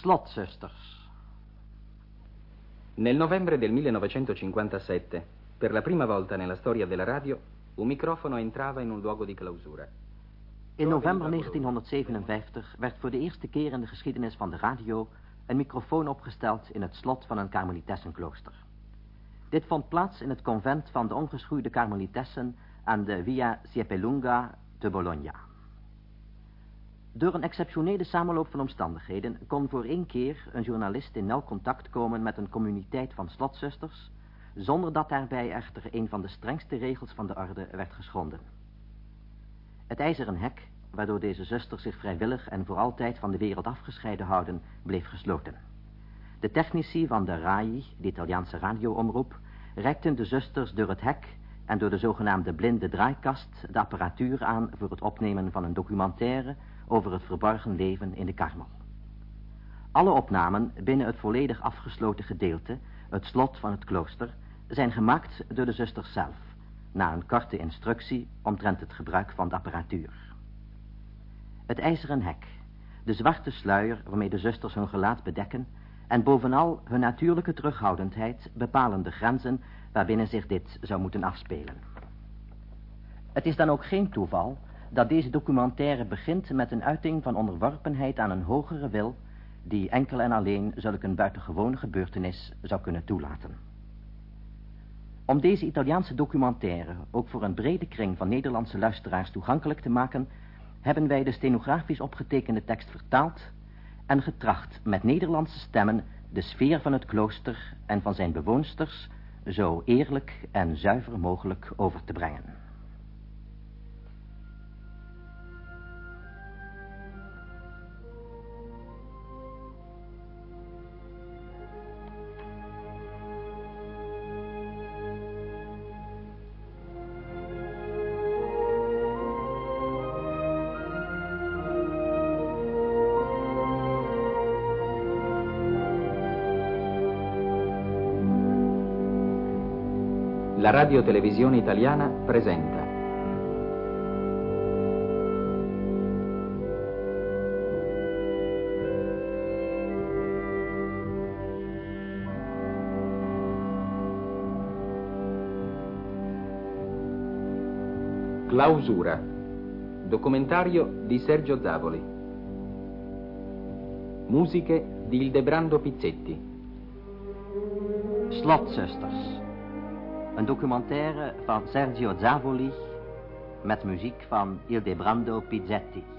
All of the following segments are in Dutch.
Slotzusters. Nel novembre del 1957, per la prima volta nella storia della radio, un microfono entrava in un luogo di clausura. In november 1957 werd voor de eerste keer in de geschiedenis van de radio een microfoon opgesteld in het slot van een Karmelitessenklooster. Dit vond plaats in het convent van de ongeschoeide Karmelitessen aan de Via Siepelunga te Bologna. Door een exceptionele samenloop van omstandigheden kon voor één keer een journalist in nauw contact komen met een communiteit van slotzusters, zonder dat daarbij echter een van de strengste regels van de orde werd geschonden. Het ijzeren hek, waardoor deze zusters zich vrijwillig en voor altijd van de wereld afgescheiden houden, bleef gesloten. De technici van de RAI, de Italiaanse radioomroep, reikten de zusters door het hek en door de zogenaamde blinde draaikast de apparatuur aan voor het opnemen van een documentaire over het verborgen leven in de Karmel. Alle opnamen binnen het volledig afgesloten gedeelte, het slot van het klooster, zijn gemaakt door de zusters zelf, na een korte instructie omtrent het gebruik van de apparatuur. Het ijzeren hek, de zwarte sluier waarmee de zusters hun gelaat bedekken en bovenal hun natuurlijke terughoudendheid bepalen de grenzen waarbinnen zich dit zou moeten afspelen. Het is dan ook geen toeval dat deze documentaire begint met een uiting van onderworpenheid aan een hogere wil die enkel en alleen zulke een buitengewone gebeurtenis zou kunnen toelaten. Om deze Italiaanse documentaire ook voor een brede kring van Nederlandse luisteraars toegankelijk te maken, hebben wij de stenografisch opgetekende tekst vertaald en getracht met Nederlandse stemmen de sfeer van het klooster en van zijn bewoonsters zo eerlijk en zuiver mogelijk over te brengen. La radiotelevisione italiana presenta. Clausura. Documentario di Sergio Zavoli. Musiche di Ildebrando Pizzetti. Slotzusters. Een documentaire van Sergio Zavoli met muziek van Ildebrando Pizzetti.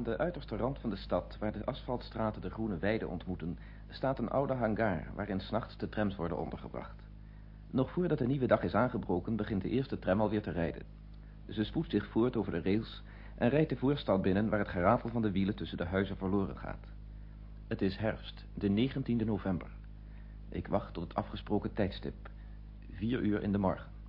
Aan de uiterste rand van de stad, waar de asfaltstraten de groene weiden ontmoeten, staat een oude hangar waarin s'nachts de trams worden ondergebracht. Nog voordat de nieuwe dag is aangebroken, begint de eerste tram alweer te rijden. Ze spoedt zich voort over de rails en rijdt de voorstad binnen waar het gerafel van de wielen tussen de huizen verloren gaat. Het is herfst, de 19e november. Ik wacht tot het afgesproken tijdstip, vier uur in de morgen.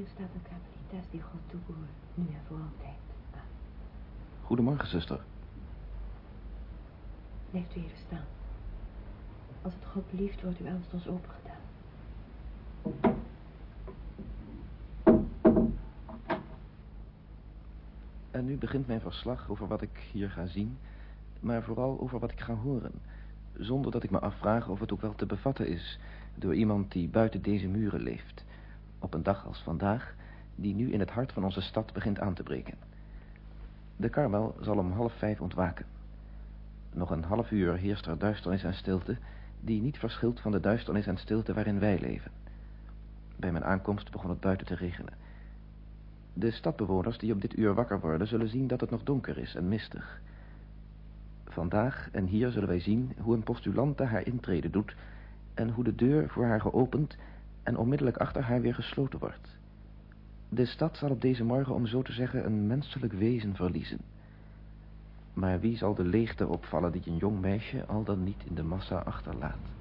Hier staat een karmelites die God toebehoort, nu en voor altijd. Goedemorgen, zuster. Blijft u even staan. Als het God belieft, wordt uw ernst ons opengedaan. En nu begint mijn verslag over wat ik hier ga zien, maar vooral over wat ik ga horen. Zonder dat ik me afvraag of het ook wel te bevatten is door iemand die buiten deze muren leeft. Op een dag als vandaag, die nu in het hart van onze stad begint aan te breken. De karmel zal om half vijf ontwaken. Nog een half uur heerst er duisternis en stilte, die niet verschilt van de duisternis en stilte waarin wij leven. Bij mijn aankomst begon het buiten te regenen. De stadbewoners die op dit uur wakker worden, zullen zien dat het nog donker is en mistig. Vandaag en hier zullen wij zien hoe een postulante haar intrede doet en hoe de deur voor haar geopend en onmiddellijk achter haar weer gesloten wordt. De stad zal op deze morgen, om zo te zeggen, een menselijk wezen verliezen. Maar wie zal de leegte opvallen die een jong meisje al dan niet in de massa achterlaat?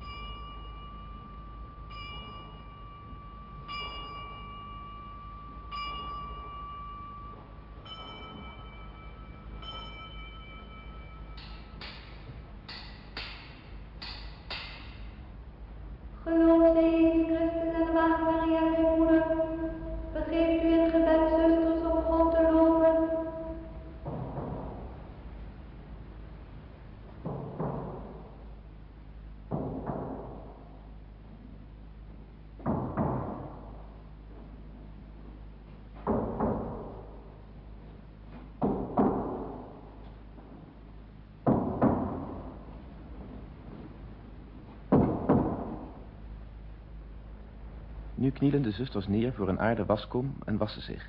Knielen de zusters neer voor een aarden waskom en wassen zich.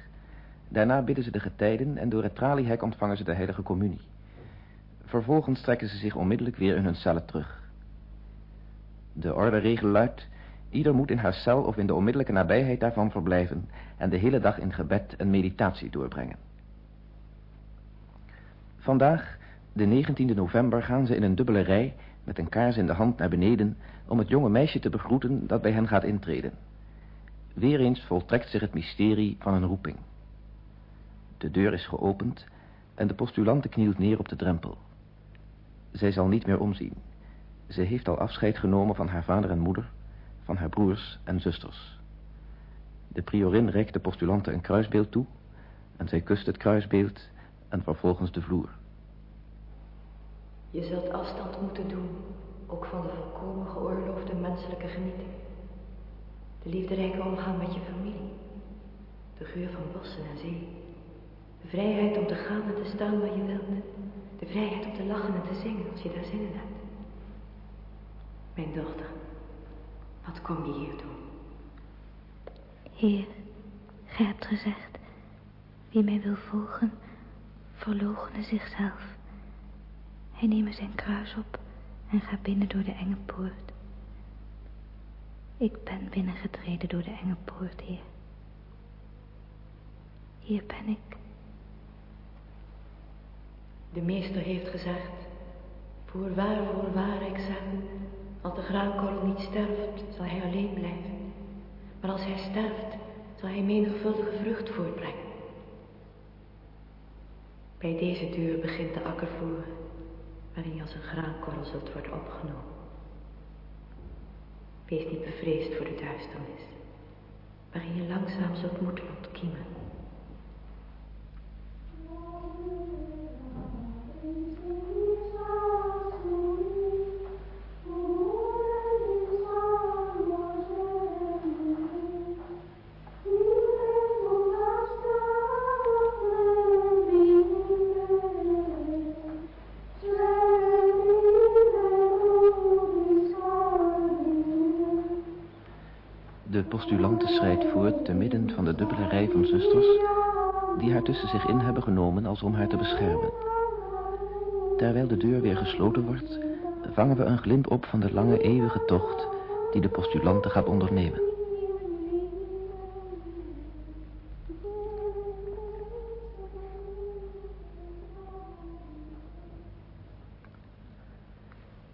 Daarna bidden ze de getijden en door het traliehek ontvangen ze de heilige communie. Vervolgens trekken ze zich onmiddellijk weer in hun cellen terug. De orderegel luidt, ieder moet in haar cel of in de onmiddellijke nabijheid daarvan verblijven en de hele dag in gebed en meditatie doorbrengen. Vandaag, de 19e november, gaan ze in een dubbele rij met een kaars in de hand naar beneden om het jonge meisje te begroeten dat bij hen gaat intreden. Weer eens voltrekt zich het mysterie van een roeping. De deur is geopend en de postulante knielt neer op de drempel. Zij zal niet meer omzien. Ze heeft al afscheid genomen van haar vader en moeder, van haar broers en zusters. De priorin reikt de postulante een kruisbeeld toe en zij kust het kruisbeeld en vervolgens de vloer. Je zult afstand moeten doen, ook van de volkomen geoorloofde menselijke genieting. De liefderijke omgang met je familie. De geur van bossen en zee. De vrijheid om te gaan en te staan waar je wilt. De vrijheid om te lachen en te zingen als je daar zin in hebt. Mijn dochter, wat kom je hier doen? Heer, gij hebt gezegd, wie mij wil volgen, verloochene zichzelf. Hij neemt zijn kruis op en gaat binnen door de enge poort. Ik ben binnengetreden door de enge poort, Heer. Hier ben ik. De meester heeft gezegd, voorwaar, voorwaar, ik zeg als de graankorrel niet sterft, zal hij alleen blijven. Maar als hij sterft, zal hij menigvuldige vrucht voortbrengen. Bij deze deur begint de akkervoer, waarin je als een graankorrel zult worden opgenomen. Wees niet bevreesd voor de duisternis, waarin je langzaam zult moeten ontkiemen. Schrijdt voort te midden van de dubbele rij van zusters... die haar tussen zich in hebben genomen als om haar te beschermen. Terwijl de deur weer gesloten wordt... vangen we een glimp op van de lange eeuwige tocht... die de postulante gaat ondernemen.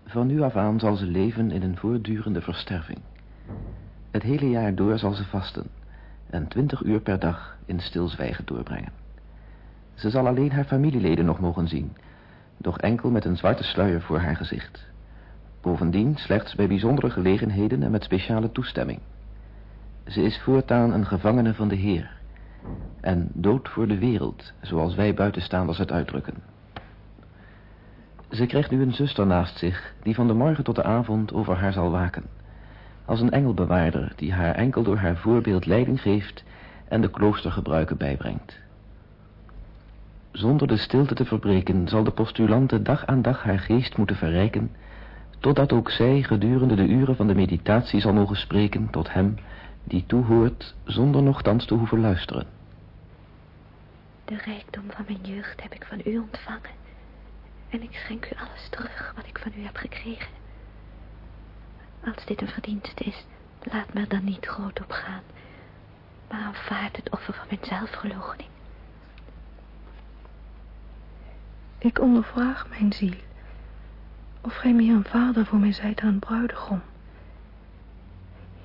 Van nu af aan zal ze leven in een voortdurende versterving. Hele jaar door zal ze vasten. en twintig uur per dag in stilzwijgen doorbrengen. Ze zal alleen haar familieleden nog mogen zien, doch enkel met een zwarte sluier voor haar gezicht. Bovendien slechts bij bijzondere gelegenheden en met speciale toestemming. Ze is voortaan een gevangene van de Heer. En dood voor de wereld, zoals wij buitenstaanders het uitdrukken. Ze krijgt nu een zuster naast zich, die van de morgen tot de avond over haar zal waken. Als een engelbewaarder die haar enkel door haar voorbeeld leiding geeft en de kloostergebruiken bijbrengt. Zonder de stilte te verbreken zal de postulante dag aan dag haar geest moeten verrijken, totdat ook zij gedurende de uren van de meditatie zal mogen spreken tot hem die toehoort zonder nogthans te hoeven luisteren. De rijkdom van mijn jeugd heb ik van u ontvangen. En ik schenk u alles terug wat ik van u heb gekregen. Als dit een verdienste is, laat me er dan niet groot op gaan. Maar aanvaard het offer van mijn zelfverloochening. Ik ondervraag mijn ziel. Of gij meer een vader voor mij zijt dan een bruidegom.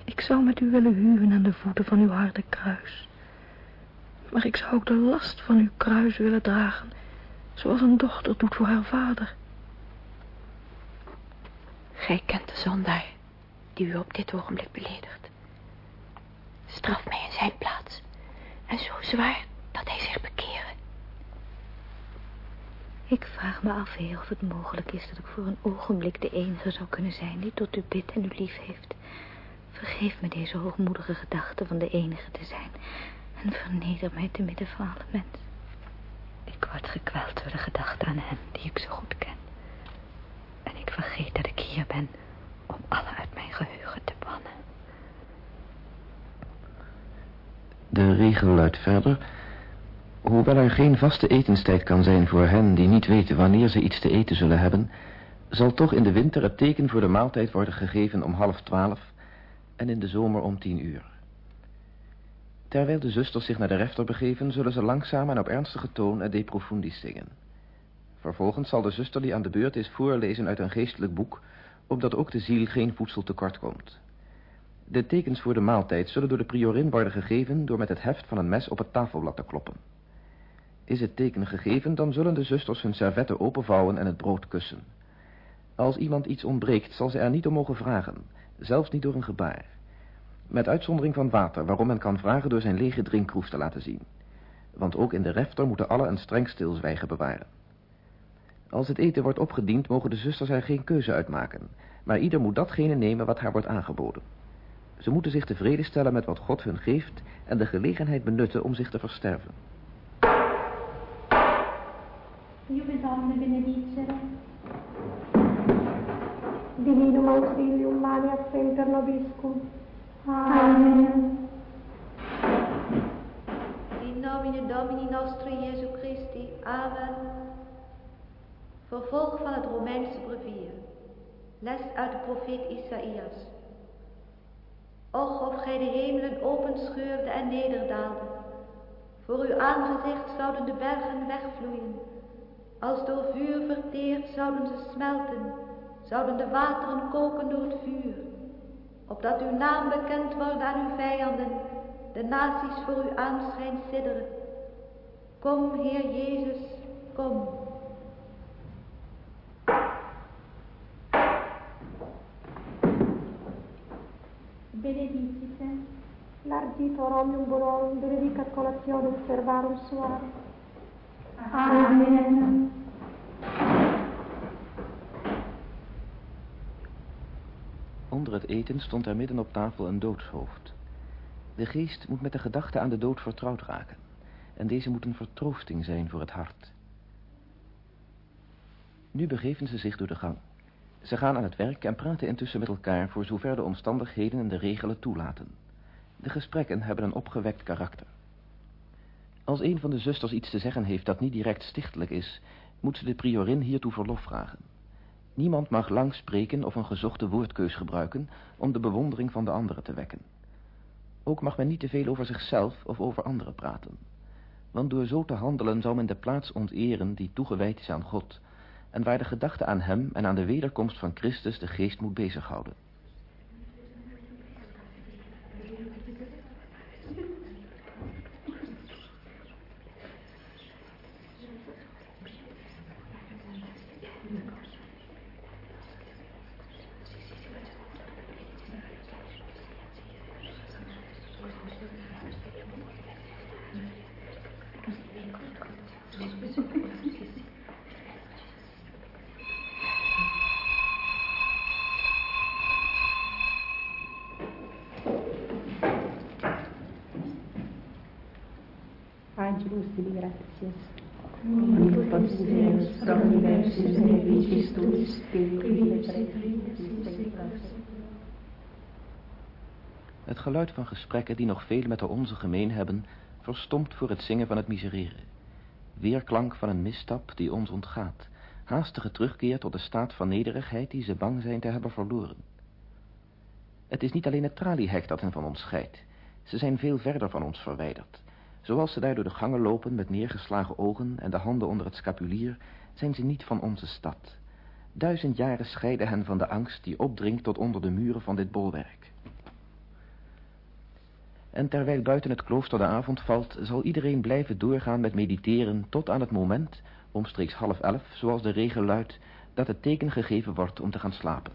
Ik zou met u willen huwen aan de voeten van uw harde kruis. Maar ik zou ook de last van uw kruis willen dragen, zoals een dochter doet voor haar vader. Gij kent de zondaar die u op dit ogenblik beledigt. Straf mij in zijn plaats en zo zwaar dat hij zich bekeren. Ik vraag me af, heer, of het mogelijk is dat ik voor een ogenblik de enige zou kunnen zijn die tot u bidt en u lief heeft. Vergeef me deze hoogmoedige gedachte van de enige te zijn en verneder mij te midden van alle mensen. Ik word gekweld door de gedachte aan hen die ik zo goed ken. En ik vergeet dat ik hier ben om alle uit mijn geheugen te bannen. De regel luidt verder... Hoewel er geen vaste etenstijd kan zijn voor hen die niet weten wanneer ze iets te eten zullen hebben... zal toch in de winter het teken voor de maaltijd worden gegeven om half twaalf... en in de zomer om tien uur. Terwijl de zusters zich naar de refter begeven... zullen ze langzaam en op ernstige toon het De Profundis zingen. Vervolgens zal de zuster die aan de beurt is voorlezen uit een geestelijk boek... opdat ook de ziel geen voedsel tekort komt. De tekens voor de maaltijd zullen door de priorin worden gegeven... door met het heft van een mes op het tafelblad te kloppen. Is het teken gegeven, dan zullen de zusters hun servetten openvouwen en het brood kussen. Als iemand iets ontbreekt, zal ze er niet om mogen vragen, zelfs niet door een gebaar. Met uitzondering van water, waarom men kan vragen door zijn lege drinkroes te laten zien. Want ook in de refter moeten alle een streng stilzwijgen bewaren. Als het eten wordt opgediend, mogen de zusters er geen keuze uitmaken, maar ieder moet datgene nemen wat haar wordt aangeboden. Ze moeten zich tevreden stellen met wat God hun geeft en de gelegenheid benutten om zich te versterven. Iubi Doamne, benedicere. Divinum auxilium nobiscum. Amen. In nomine Domini nostri Jesu Christi. Amen. Vervolg van het Romeinse brevier. Les uit de profeet Isaïas. Och, of gij de hemelen openscheurde en nederdaalde. Voor uw aangezicht zouden de bergen wegvloeien. Als door vuur verteerd zouden ze smelten, zouden de wateren koken door het vuur. Opdat uw naam bekend wordt aan uw vijanden, de naties voor uw aanschijn sidderen. Kom, Heer Jezus, kom. Benedicite. Largitor omnium bonorum benedicat colationem servarum suare. Amen. Onder het eten stond er midden op tafel een doodshoofd. De geest moet met de gedachte aan de dood vertrouwd raken. En deze moet een vertroosting zijn voor het hart. Nu begeven ze zich door de gang. Ze gaan aan het werk en praten intussen met elkaar voor zover de omstandigheden en de regelen toelaten. De gesprekken hebben een opgewekt karakter. Als een van de zusters iets te zeggen heeft dat niet direct stichtelijk is, moet ze de priorin hiertoe verlof vragen. Niemand mag lang spreken of een gezochte woordkeus gebruiken om de bewondering van de anderen te wekken. Ook mag men niet te veel over zichzelf of over anderen praten. Want door zo te handelen zal men de plaats onteren die toegewijd is aan God en waar de gedachte aan hem en aan de wederkomst van Christus de geest moet bezighouden. Van gesprekken die nog veel met de onze gemeen hebben, verstomt voor het zingen van het miserere. Weerklank van een misstap die ons ontgaat, haastige terugkeer tot de staat van nederigheid die ze bang zijn te hebben verloren. Het is niet alleen het traliehek dat hen van ons scheidt. Ze zijn veel verder van ons verwijderd. Zoals ze daar door de gangen lopen met neergeslagen ogen en de handen onder het scapulier, zijn ze niet van onze stad. Duizend jaren scheiden hen van de angst die opdringt tot onder de muren van dit bolwerk. En terwijl buiten het klooster de avond valt, zal iedereen blijven doorgaan met mediteren tot aan het moment, omstreeks half elf, zoals de regel luidt, dat het teken gegeven wordt om te gaan slapen.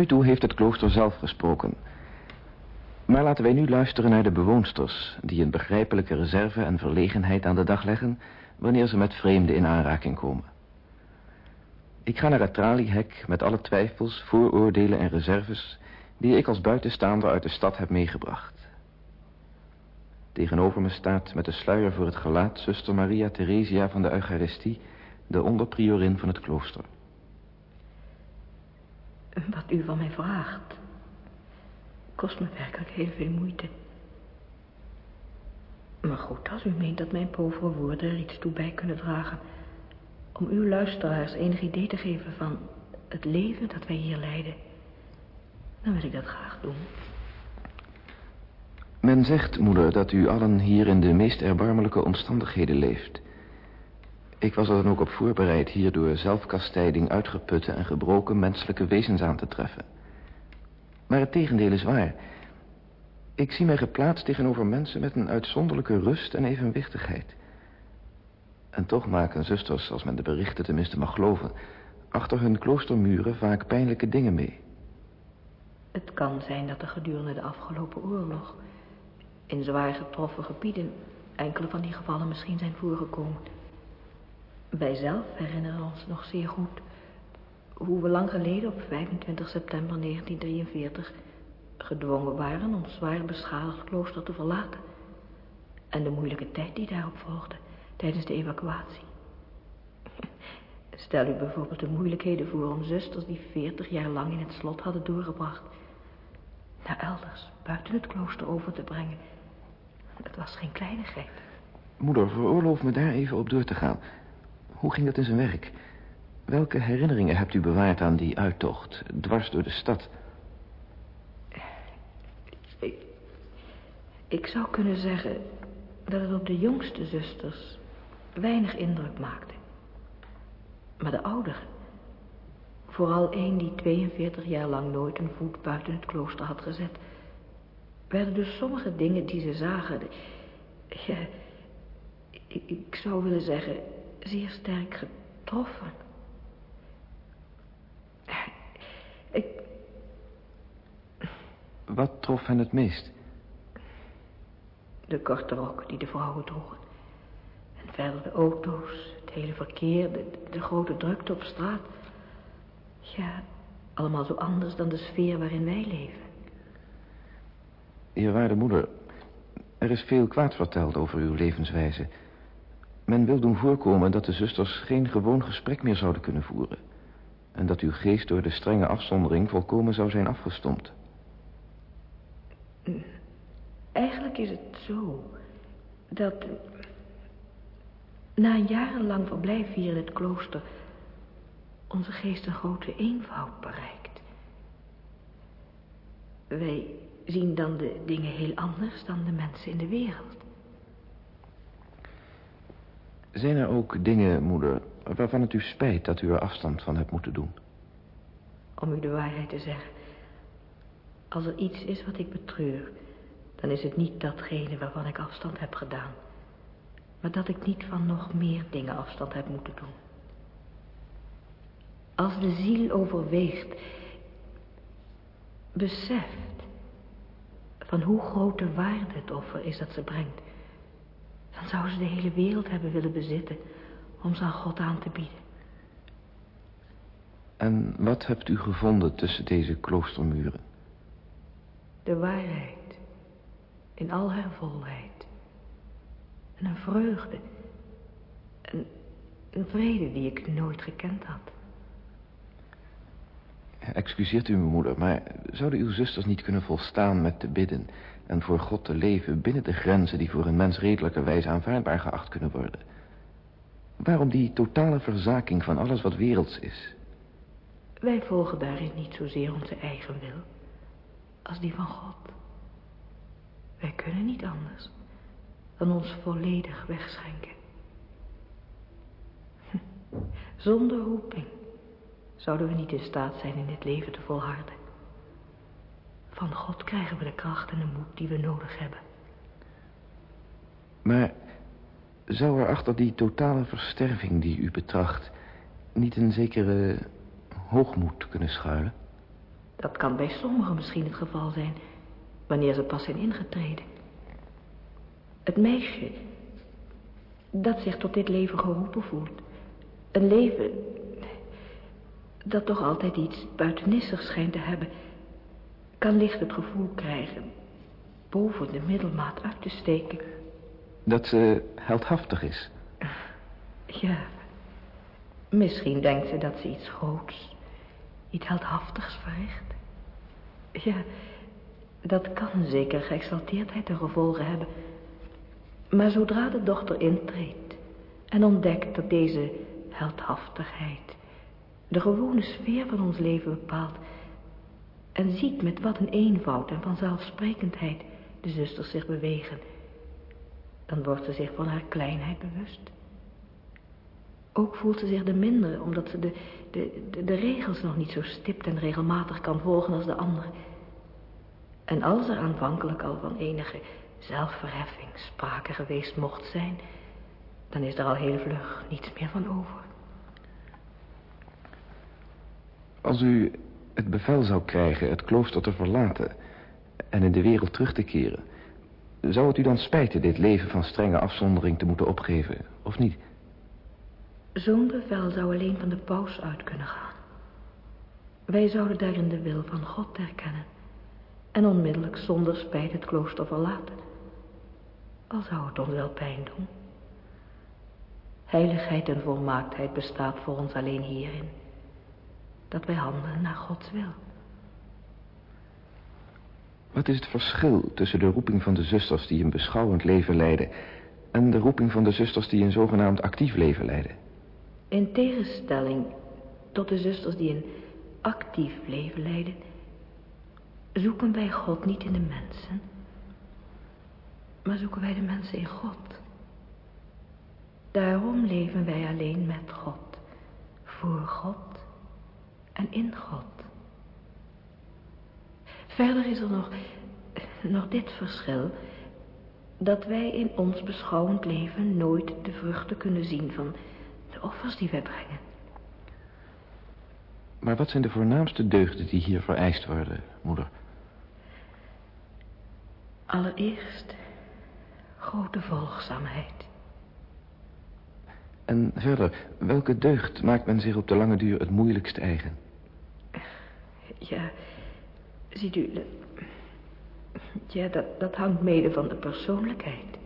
Nu toe heeft het klooster zelf gesproken. Maar laten wij nu luisteren naar de bewoonsters... die een begrijpelijke reserve en verlegenheid aan de dag leggen... wanneer ze met vreemden in aanraking komen. Ik ga naar het traliehek met alle twijfels, vooroordelen en reserves... die ik als buitenstaander uit de stad heb meegebracht. Tegenover me staat met de sluier voor het gelaat... zuster Maria Theresia van de Eucharistie... de onderpriorin van het klooster. Wat u van mij vraagt, kost me werkelijk heel veel moeite. Maar goed, als u meent dat mijn povere woorden er iets toe bij kunnen dragen... om uw luisteraars enig idee te geven van het leven dat wij hier leiden... dan wil ik dat graag doen. Men zegt, moeder, dat u allen hier in de meest erbarmelijke omstandigheden leeft. Ik was er dan ook op voorbereid hier door zelfkastijding uitgeputte en gebroken menselijke wezens aan te treffen. Maar het tegendeel is waar. Ik zie mij geplaatst tegenover mensen met een uitzonderlijke rust en evenwichtigheid. En toch maken zusters, als men de berichten tenminste mag geloven, achter hun kloostermuren vaak pijnlijke dingen mee. Het kan zijn dat er gedurende de afgelopen oorlog... in zwaar getroffen gebieden enkele van die gevallen misschien zijn voorgekomen... Wij zelf herinneren ons nog zeer goed hoe we lang geleden op 25 september 1943 gedwongen waren ons zwaar beschadigd klooster te verlaten. En de moeilijke tijd die daarop volgde tijdens de evacuatie. Stel u bijvoorbeeld de moeilijkheden voor om zusters die 40 jaar lang in het slot hadden doorgebracht naar elders buiten het klooster over te brengen. Dat was geen kleinigheid. Moeder, veroorloof me daar even op door te gaan. Hoe ging dat in zijn werk? Welke herinneringen hebt u bewaard aan die uittocht, dwars door de stad? Ik, ik zou kunnen zeggen dat het op de jongste zusters weinig indruk maakte. Maar de ouderen, vooral één die 42 jaar lang nooit een voet buiten het klooster had gezet, werden dus sommige dingen die ze zagen, ja, ik, ik zou willen zeggen, zeer sterk getroffen. Ik... Wat trof hen het meest? De korte rok die de vrouwen droegen. En verder de auto's, het hele verkeer, de, de grote drukte op straat. Ja, allemaal zo anders dan de sfeer waarin wij leven. Eerwaarde moeder, er is veel kwaad verteld over uw levenswijze... Men wil doen voorkomen dat de zusters geen gewoon gesprek meer zouden kunnen voeren. En dat uw geest door de strenge afzondering volkomen zou zijn afgestompt. Eigenlijk is het zo dat na een jarenlang verblijf hier in het klooster onze geest een grote eenvoud bereikt. Wij zien dan de dingen heel anders dan de mensen in de wereld. Zijn er ook dingen, moeder, waarvan het u spijt dat u er afstand van hebt moeten doen? Om u de waarheid te zeggen, Als er iets is wat ik betreur, dan is het niet datgene waarvan ik afstand heb gedaan, maar dat ik niet van nog meer dingen afstand heb moeten doen. Als de ziel overweegt, beseft van hoe grote waarde het offer is dat ze brengt, dan zou ze de hele wereld hebben willen bezitten om ze aan God aan te bieden. En wat hebt u gevonden tussen deze kloostermuren? De waarheid. In al haar volheid. En een vreugde. Een, een vrede die ik nooit gekend had. Excuseert u, mijn moeder, maar zouden uw zusters niet kunnen volstaan met te bidden... en voor God te leven binnen de grenzen die voor een mens redelijke wijze aanvaardbaar geacht kunnen worden? Waarom die totale verzaking van alles wat werelds is? Wij volgen daarin niet zozeer onze eigen wil als die van God. Wij kunnen niet anders dan ons volledig wegschenken. Zonder roeping zouden we niet in staat zijn in dit leven te volharden. Van God krijgen we de kracht en de moed die we nodig hebben. Maar zou er achter die totale versterving die u betracht... niet een zekere hoogmoed kunnen schuilen? Dat kan bij sommigen misschien het geval zijn, wanneer ze pas zijn ingetreden. Het meisje dat zich tot dit leven geroepen voelt. Een leven dat toch altijd iets buitennissigs schijnt te hebben... kan licht het gevoel krijgen boven de middelmaat uit te steken. Dat ze heldhaftig is? Ja, misschien denkt ze dat ze iets groots, iets heldhaftigs verricht. Ja, dat kan zeker geëxalteerdheid ten gevolge hebben. Maar zodra de dochter intreedt en ontdekt dat deze heldhaftigheid de gewone sfeer van ons leven bepaalt en ziet met wat een eenvoud en vanzelfsprekendheid de zusters zich bewegen, dan wordt ze zich van haar kleinheid bewust. Ook voelt ze zich de mindere, omdat ze de, de, de, de regels nog niet zo stipt en regelmatig kan volgen als de anderen. En als er aanvankelijk al van enige zelfverheffing sprake geweest mocht zijn, dan is er al heel vlug niets meer van over. Als u het bevel zou krijgen het klooster te verlaten en in de wereld terug te keren, zou het u dan spijten dit leven van strenge afzondering te moeten opgeven, of niet? Zo'n bevel zou alleen van de paus uit kunnen gaan. Wij zouden daarin de wil van God erkennen en onmiddellijk zonder spijt het klooster verlaten. Al zou het ons wel pijn doen. Heiligheid en volmaaktheid bestaat voor ons alleen hierin. Dat wij handelen naar Gods wil. Wat is het verschil tussen de roeping van de zusters die een beschouwend leven leiden... en de roeping van de zusters die een zogenaamd actief leven leiden? In tegenstelling tot de zusters die een actief leven leiden... zoeken wij God niet in de mensen... maar zoeken wij de mensen in God. Daarom leven wij alleen met God, voor God en in God. Verder is er nog, nog dit verschil... dat wij in ons beschouwend leven nooit de vruchten kunnen zien van de offers die wij brengen. Maar wat zijn de voornaamste deugden die hier vereist worden, moeder? Allereerst grote volgzaamheid. En verder, welke deugd maakt men zich op de lange duur het moeilijkst eigen? Ja, ziet u, ja, dat, dat hangt mede van de persoonlijkheid,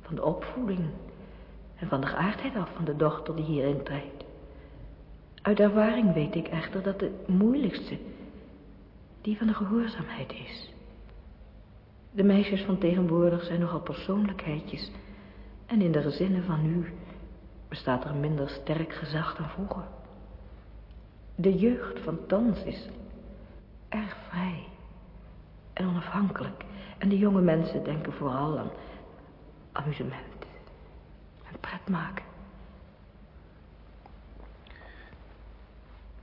van de opvoeding en van de geaardheid af van de dochter die hierin treedt. Uit ervaring weet ik echter dat het moeilijkste die van de gehoorzaamheid is. De meisjes van tegenwoordig zijn nogal persoonlijkheidjes en in de gezinnen van nu bestaat er minder sterk gezag dan vroeger. De jeugd van thans is erg vrij en onafhankelijk. En de jonge mensen denken vooral aan amusement en pret maken.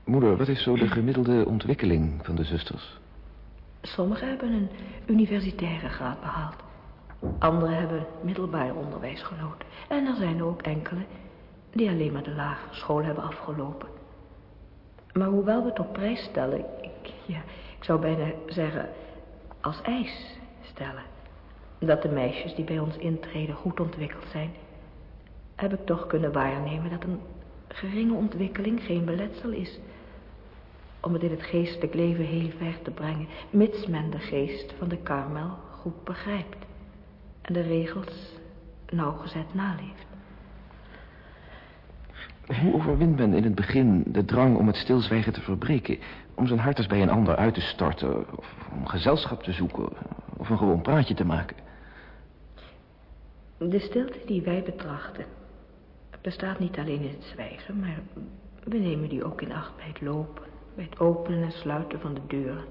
Moeder, wat is zo de gemiddelde ontwikkeling van de zusters? Sommigen hebben een universitaire graad behaald. Anderen hebben middelbaar onderwijs genoten. En er zijn ook enkele die alleen maar de lagere school hebben afgelopen. Maar hoewel we het op prijs stellen, ik, ja, ik zou bijna zeggen als eis stellen, dat de meisjes die bij ons intreden goed ontwikkeld zijn, heb ik toch kunnen waarnemen dat een geringe ontwikkeling geen beletsel is om het in het geestelijk leven heel ver te brengen, mits men de geest van de karmel goed begrijpt en de regels nauwgezet naleeft. Hoe overwint men in het begin de drang om het stilzwijgen te verbreken, om zijn hart eens bij een ander uit te storten, of om gezelschap te zoeken, of een gewoon praatje te maken? De stilte die wij betrachten bestaat niet alleen in het zwijgen, maar we nemen die ook in acht bij het lopen, bij het openen en sluiten van de deuren,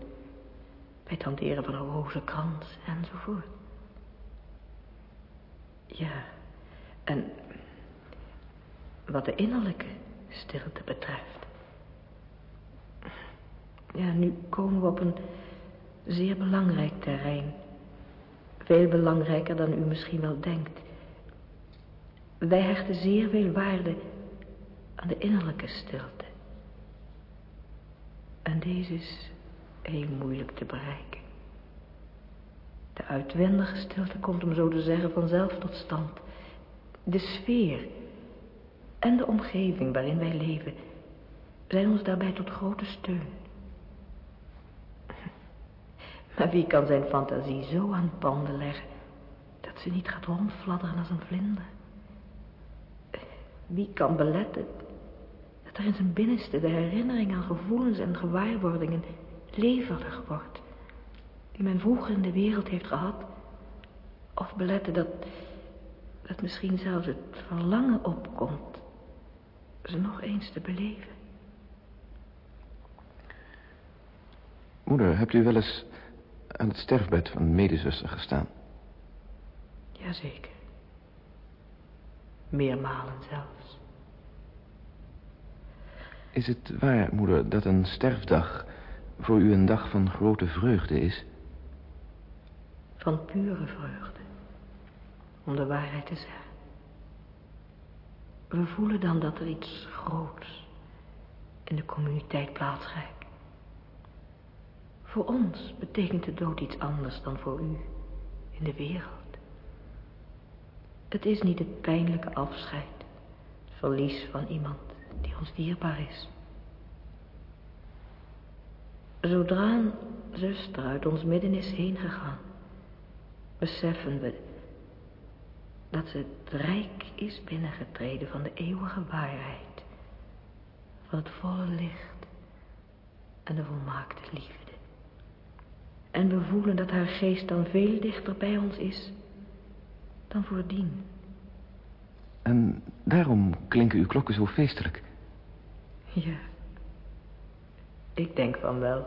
bij het hanteren van een rozenkrans enzovoort. Ja, en wat de innerlijke stilte betreft. Ja, nu komen we op een zeer belangrijk terrein. Veel belangrijker dan u misschien wel denkt. Wij hechten zeer veel waarde aan de innerlijke stilte. En deze is heel moeilijk te bereiken. De uitwendige stilte komt, om zo te zeggen, vanzelf tot stand. De sfeer en de omgeving waarin wij leven zijn ons daarbij tot grote steun. Maar wie kan zijn fantasie zo aan panden leggen dat ze niet gaat rondfladderen als een vlinder? Wie kan beletten dat er in zijn binnenste de herinnering aan gevoelens en gewaarwordingen levendig wordt, die men vroeger in de wereld heeft gehad? Of beletten dat, dat misschien zelfs het verlangen opkomt ze nog eens te beleven? Moeder, hebt u wel eens aan het sterfbed van een medezuster gestaan? Jazeker. Meermalen zelfs. Is het waar, moeder, dat een sterfdag voor u een dag van grote vreugde is? Van pure vreugde. Om de waarheid te zeggen. We voelen dan dat er iets groots in de communiteit plaatsgrijpt. Voor ons betekent de dood iets anders dan voor u in de wereld. Het is niet het pijnlijke afscheid, het verlies van iemand die ons dierbaar is. Zodra een zuster uit ons midden is heen gegaan, beseffen we dat ze het rijk is binnengetreden van de eeuwige waarheid, van het volle licht en de volmaakte liefde. En we voelen dat haar geest dan veel dichter bij ons is dan voordien. En daarom klinken uw klokken zo feestelijk. Ja, ik denk van wel.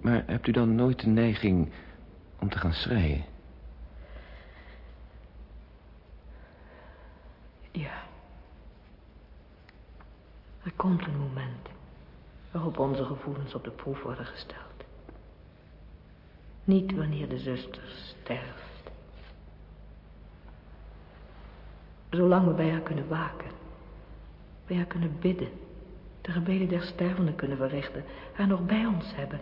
Maar hebt u dan nooit de neiging om te gaan schreien? Ja. Er komt een moment waarop onze gevoelens op de proef worden gesteld. Niet wanneer de zuster sterft. Zolang we bij haar kunnen waken, bij haar kunnen bidden, de gebeden der stervenden kunnen verrichten, haar nog bij ons hebben,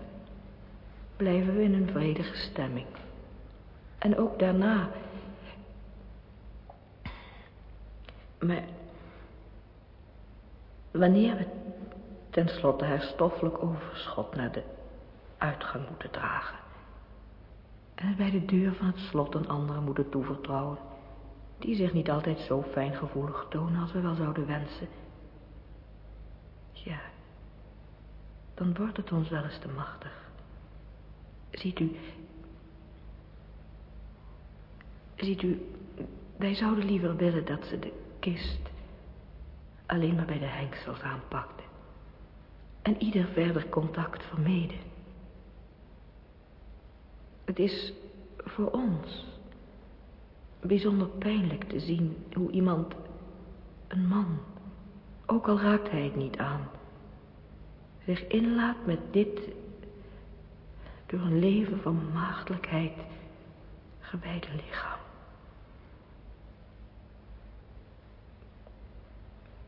blijven we in een vredige stemming. En ook daarna. Maar wanneer we tenslotte haar stoffelijk overschot naar de uitgang moeten dragen, en bij de deur van het slot een andere moeten toevertrouwen, die zich niet altijd zo fijngevoelig tonen als we wel zouden wensen. Ja, dan wordt het ons wel eens te machtig. Ziet u, ziet u, wij zouden liever willen dat ze de alleen maar bij de hengsels aanpakte en ieder verder contact vermeden. Het is voor ons bijzonder pijnlijk te zien hoe iemand, een man, ook al raakt hij het niet aan, zich inlaat met dit door een leven van maagdelijkheid gewijde lichaam.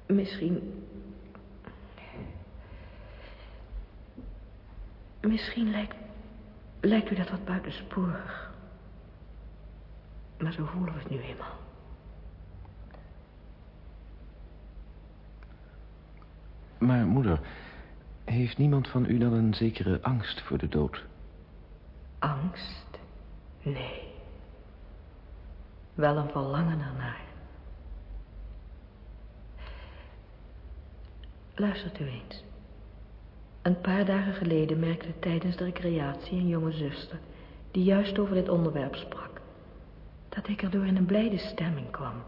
Misschien... Misschien lijkt, lijkt u dat wat buitensporig. Maar zo voelen we het nu eenmaal. Maar moeder, heeft niemand van u dan een zekere angst voor de dood? Angst? Nee. Wel een verlangen ernaar. Luistert u eens. Een paar dagen geleden merkte tijdens de recreatie een jonge zuster... die juist over dit onderwerp sprak... dat ik erdoor in een blijde stemming kwam.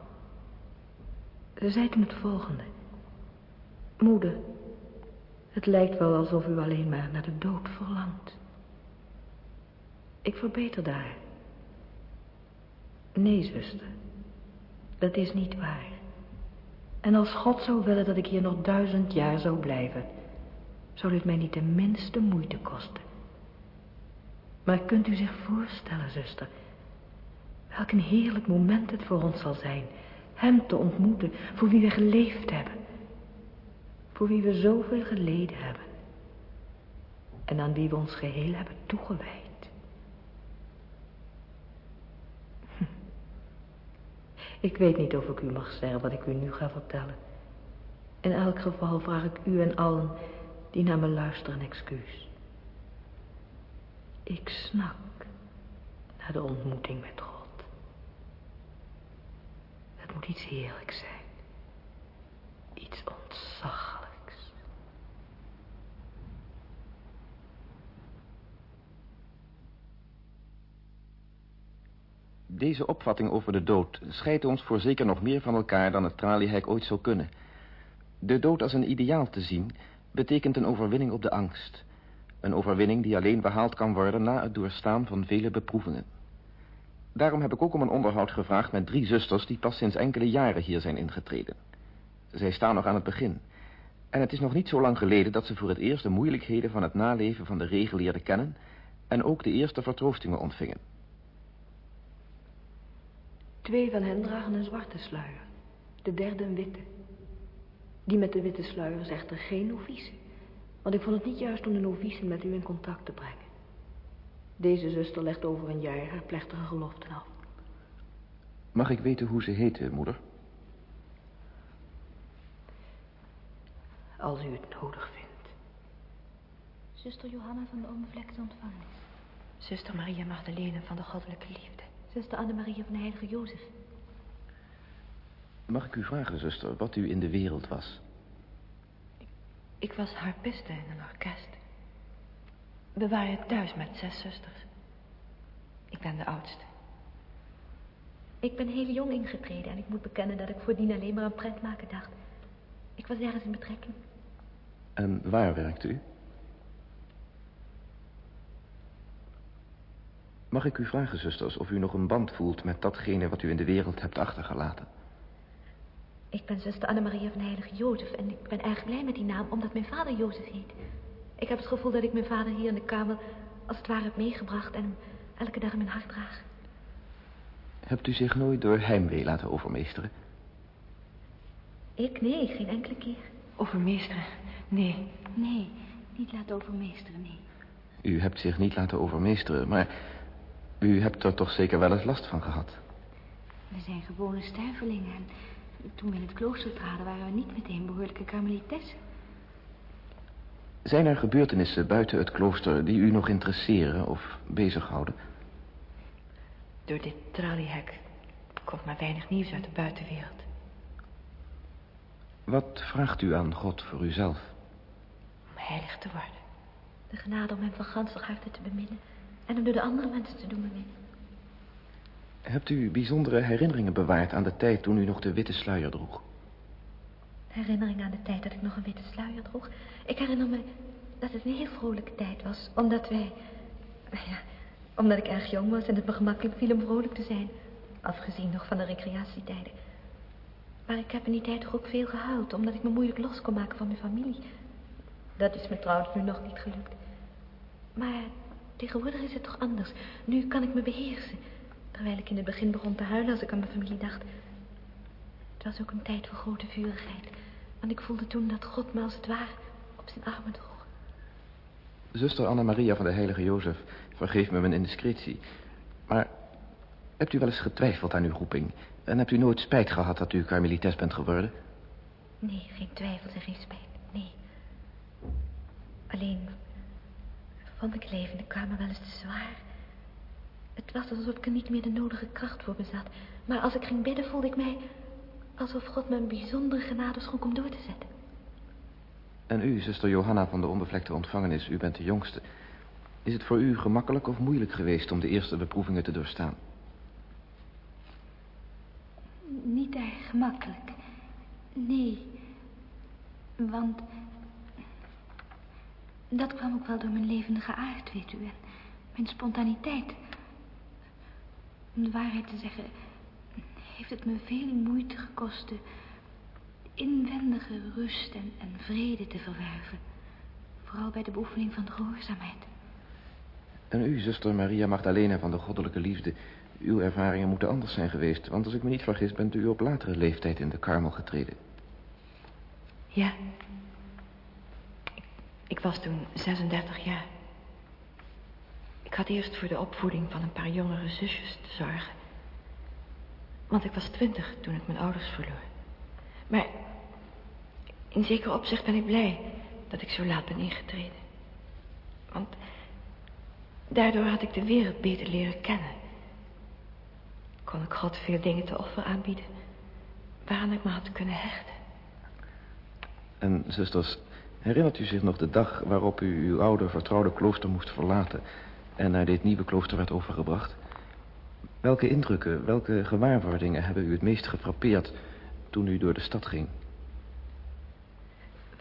Ze zei toen het volgende. Moeder, het lijkt wel alsof u alleen maar naar de dood verlangt. Ik verbeter daar. Nee, zuster. Dat is niet waar. En als God zou willen dat ik hier nog duizend jaar zou blijven... zou dit mij niet de minste moeite kosten. Maar kunt u zich voorstellen, zuster... welk een heerlijk moment het voor ons zal zijn... hem te ontmoeten voor wie we geleefd hebben... voor wie we zoveel geleden hebben... en aan wie we ons geheel hebben toegewijd. Ik weet niet of ik u mag zeggen wat ik u nu ga vertellen. In elk geval vraag ik u en allen die naar me luisteren excuus. Ik snak naar de ontmoeting met God. Het moet iets heerlijks zijn. Iets ontzaglijks. Deze opvatting over de dood scheidt ons voorzeker nog meer van elkaar dan het traliehek ooit zou kunnen. De dood als een ideaal te zien betekent een overwinning op de angst. Een overwinning die alleen behaald kan worden na het doorstaan van vele beproevingen. Daarom heb ik ook om een onderhoud gevraagd met drie zusters die pas sinds enkele jaren hier zijn ingetreden. Zij staan nog aan het begin. En het is nog niet zo lang geleden dat ze voor het eerst de moeilijkheden van het naleven van de regel leerden kennen en ook de eerste vertroostingen ontvingen. Twee van hen dragen een zwarte sluier. De derde een witte. Die met de witte sluier is echter geen novice. Want ik vond het niet juist om de novice met u in contact te brengen. Deze zuster legt over een jaar haar plechtige geloften af. Mag ik weten hoe ze heette, moeder? Als u het nodig vindt. Zuster Johanna van de onbevlekte ontvangenis. Zuster Maria Magdalene van de goddelijke liefde. Zuster Annemaria van de heilige Jozef. Mag ik u vragen, zuster, wat u in de wereld was? Ik was harpiste in een orkest. We waren thuis met zes zusters. Ik ben de oudste. Ik ben heel jong ingetreden en ik moet bekennen dat ik voordien alleen maar aan pret maken dacht. Ik was ergens in betrekking. En waar werkt u? Mag ik u vragen, zusters, of u nog een band voelt met datgene wat u in de wereld hebt achtergelaten? Ik ben zuster Annemaria van de Heilige Jozef en ik ben erg blij met die naam omdat mijn vader Jozef heet. Ik heb het gevoel dat ik mijn vader hier in de kamer als het ware heb meegebracht en hem elke dag in mijn hart draag. Hebt u zich nooit door heimwee laten overmeesteren? Ik? Nee, geen enkele keer. Overmeesteren? Nee. Nee, niet laten overmeesteren, nee. U hebt zich niet laten overmeesteren, maar u hebt er toch zeker wel eens last van gehad? We zijn gewone stervelingen en toen we in het klooster traden waren we niet meteen behoorlijke karmelitessen. Zijn er gebeurtenissen buiten het klooster die u nog interesseren of bezighouden? Door dit traliehek komt maar weinig nieuws uit de buitenwereld. Wat vraagt u aan God voor uzelf? Om heilig te worden. De genade om hem van gansig harte te beminnen en hem door de andere mensen te doen beminnen. Hebt u bijzondere herinneringen bewaard aan de tijd toen u nog de witte sluier droeg? Herinneringen aan de tijd dat ik nog een witte sluier droeg? Ik herinner me dat het een heel vrolijke tijd was, omdat wij... Nou ja, omdat ik erg jong was en het me gemakkelijk viel om vrolijk te zijn. Afgezien nog van de recreatietijden. Maar ik heb in die tijd toch ook veel gehuild, omdat ik me moeilijk los kon maken van mijn familie. Dat is me trouwens nu nog niet gelukt. Maar Tegenwoordig is het toch anders. Nu kan ik me beheersen. Terwijl ik in het begin begon te huilen als ik aan mijn familie dacht. Het was ook een tijd van grote vurigheid. Want ik voelde toen dat God me als het ware op zijn armen droeg. Zuster Anna-Maria van de Heilige Jozef, vergeef me mijn indiscretie. Maar hebt u wel eens getwijfeld aan uw roeping? En hebt u nooit spijt gehad dat u karmelites bent geworden? Nee, geen twijfel en geen spijt. Nee. Alleen vond ik leven in de kamer wel eens te zwaar. Het was alsof ik er niet meer de nodige kracht voor bezat. Maar als ik ging bidden voelde ik mij alsof God me een bijzondere genade schonk om door te zetten. En u, zuster Johanna van de onbevlekte ontvangenis, u bent de jongste. Is het voor u gemakkelijk of moeilijk geweest om de eerste beproevingen te doorstaan? Niet erg gemakkelijk. Nee. Want... Dat kwam ook wel door mijn levendige aard, weet u. En mijn spontaniteit. Om de waarheid te zeggen... heeft het me veel moeite gekost... de inwendige rust en, en vrede te verwerven. Vooral bij de beoefening van de gehoorzaamheid. En u, zuster Maria Magdalena van de goddelijke liefde... uw ervaringen moeten anders zijn geweest... want als ik me niet vergis bent u op latere leeftijd in de karmel getreden. Ja. Ik, was toen 36 jaar. Ik had eerst voor de opvoeding van een paar jongere zusjes te zorgen. Want ik was twintig toen ik mijn ouders verloor. Maar in zeker opzicht ben ik blij dat ik zo laat ben ingetreden. Want daardoor had ik de wereld beter leren kennen. Kon ik God veel dingen te offer aanbieden waaraan ik me had kunnen hechten. En zusters, herinnert u zich nog de dag waarop u uw oude vertrouwde klooster moest verlaten... en naar dit nieuwe klooster werd overgebracht? Welke indrukken, welke gewaarwordingen hebben u het meest gefrappeerd toen u door de stad ging?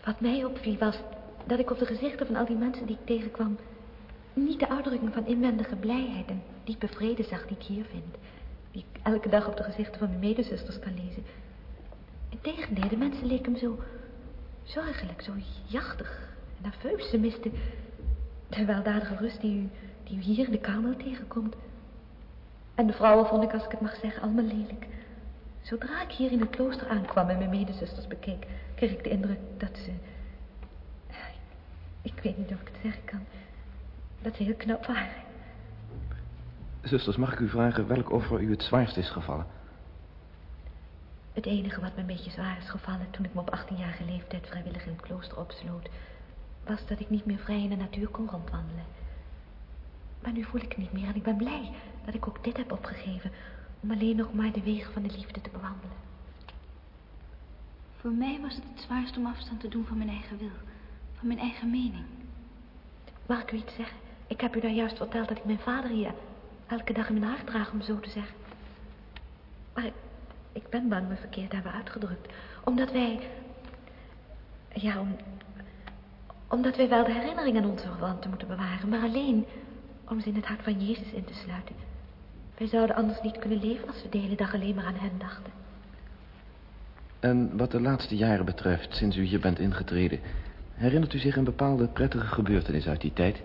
Wat mij opviel was dat ik op de gezichten van al die mensen die ik tegenkwam... niet de uitdrukking van inwendige blijheid en diepe vrede zag die ik hier vind. Die ik elke dag op de gezichten van mijn medezusters kan lezen. Integendeel, de mensen leken me zo zorgelijk, zo jachtig en nerveus. Ze misten de weldadige rust die u, die u hier in de kamer tegenkomt. En de vrouwen vond ik, als ik het mag zeggen, allemaal lelijk. Zodra ik hier in het klooster aankwam en mijn medezusters bekeek, kreeg ik de indruk dat ze... Ik weet niet of ik het zeggen kan. Dat ze heel knap waren. Zusters, mag ik u vragen welk offer u het zwaarst is gevallen? Het enige wat me een beetje zwaar is gevallen toen ik me op 18-jarige leeftijd vrijwillig in het klooster opsloot, was dat ik niet meer vrij in de natuur kon rondwandelen. Maar nu voel ik het niet meer en ik ben blij dat ik ook dit heb opgegeven, om alleen nog maar de wegen van de liefde te bewandelen. Voor mij was het het zwaarst om afstand te doen van mijn eigen wil, van mijn eigen mening. Mag ik u iets zeggen? Ik heb u daar juist verteld dat ik mijn vader hier elke dag in mijn hart draag, om zo te zeggen. Maar ik, ben bang me verkeerd hebben uitgedrukt. Omdat wij... Ja, om, omdat wij wel de herinneringen aan onze verwanten moeten bewaren, maar alleen om ze in het hart van Jezus in te sluiten. Wij zouden anders niet kunnen leven als we de hele dag alleen maar aan hem dachten. En wat de laatste jaren betreft, sinds u hier bent ingetreden... herinnert u zich een bepaalde prettige gebeurtenis uit die tijd?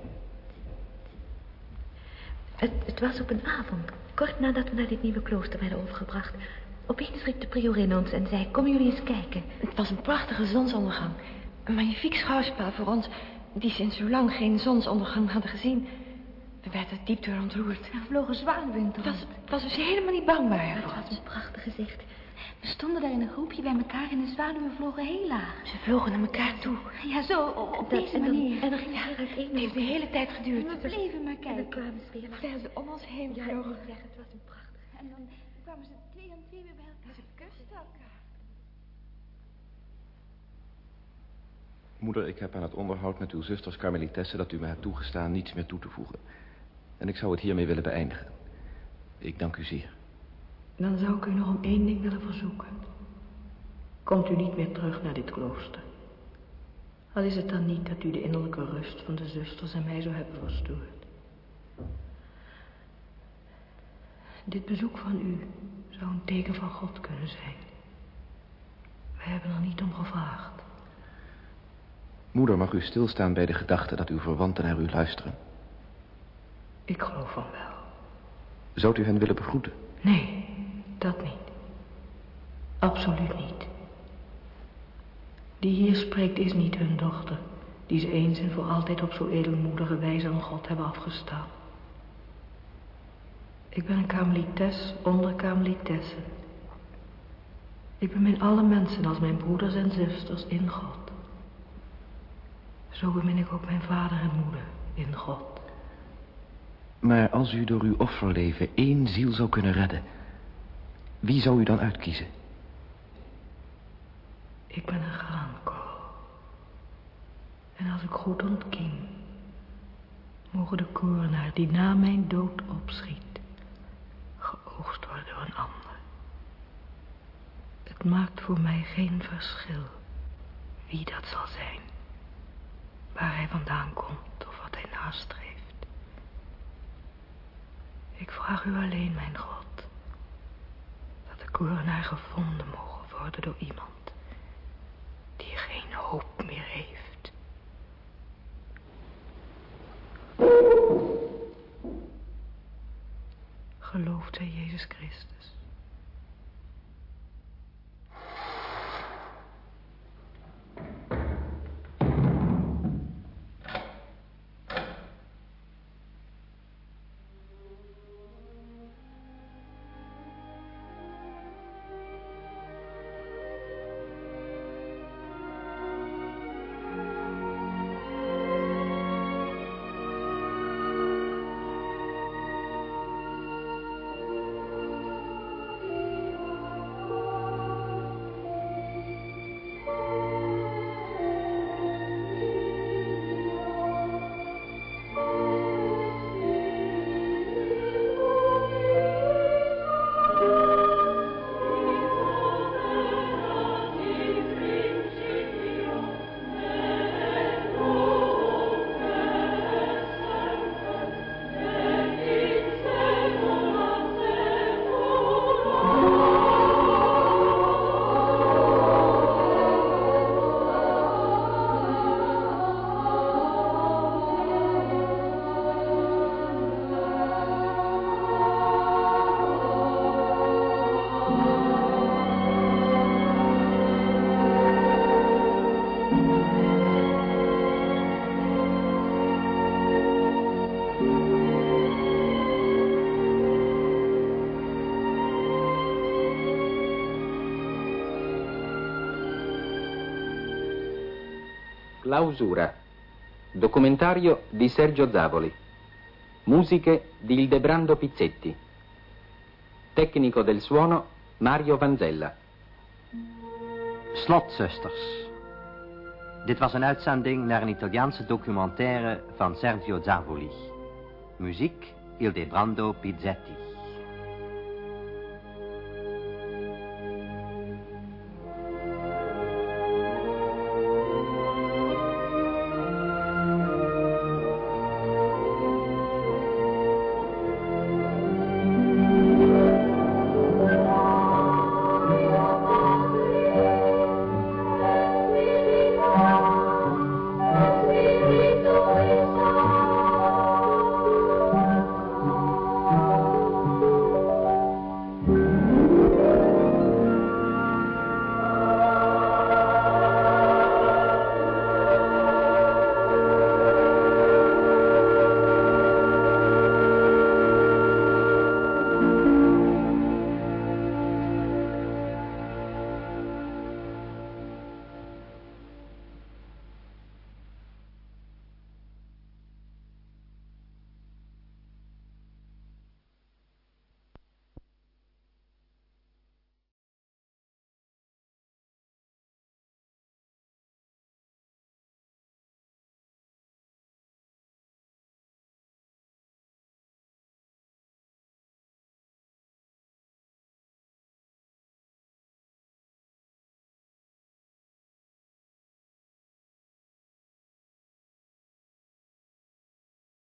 Het, het was op een avond, kort nadat we naar dit nieuwe klooster werden overgebracht. Opeens riep de priorin ons en zei, kom jullie eens kijken. Het was een prachtige zonsondergang. Een magnifiek schouwspel voor ons, die sinds zo lang geen zonsondergang hadden gezien. We werden diep door ontroerd. Er vlogen zwaluwen Het was, het was dus helemaal niet bangbaar Het voor was een prachtig gezicht. We stonden daar in een groepje bij elkaar en de zwaluwen vlogen heel laag. Ze vlogen naar elkaar toe. Ja, zo, op, Dat- deze manier. En dan ging het één Het heeft de hele tijd geduurd. We bleven maar kijken. En dan kwamen ze weer Terwijl ze om ons heen Ja, ik het was een prachtig. En dan kwamen ze aan twee weer bij elkaar. Ze kusten elkaar. Moeder, ik heb aan het onderhoud met uw zusters Karmelitessen... dat u me hebt toegestaan niets meer toe te voegen. En ik zou het hiermee willen beëindigen. Ik dank u zeer. Dan zou ik u nog om één ding willen verzoeken. Komt u niet meer terug naar dit klooster. Al is het dan niet dat u de innerlijke rust van de zusters en mij zou hebben verstoord. Dit bezoek van u zou een teken van God kunnen zijn. Wij hebben er niet om gevraagd. Moeder, mag u stilstaan bij de gedachte dat uw verwanten naar u luisteren? Ik geloof van wel. Zou u hen willen begroeten? Nee, dat niet. Absoluut niet. Die hier spreekt is niet hun dochter, die ze eens en voor altijd op zo edelmoedige wijze aan God hebben afgestaan. Ik ben een karmelites onder karmelitessen. Ik bemin alle mensen als mijn broeders en zusters in God. Zo bemin ik ook mijn vader en moeder in God. Maar als u door uw offerleven één ziel zou kunnen redden... wie zou u dan uitkiezen? Ik ben een graankorrel. En als ik goed ontkiem... mogen de korenaar die na mijn dood opschiet... worden door een ander. Het maakt voor mij geen verschil wie dat zal zijn. Waar hij vandaan komt of wat hij nastreeft. Ik vraag u alleen, mijn God, dat de korenaar gevonden mogen worden door iemand die geen hoop meer heeft. Gelooft hij Jezus Christus? Clausura. Documentario di Sergio Zavoli. Musiche di Ildebrando Pizzetti. Tecnico del suono Mario Vanzella. Slotzusters. Dit was een uitzending naar een Italiaanse documentaire van Sergio Zavoli. Muziek Ildebrando Pizzetti.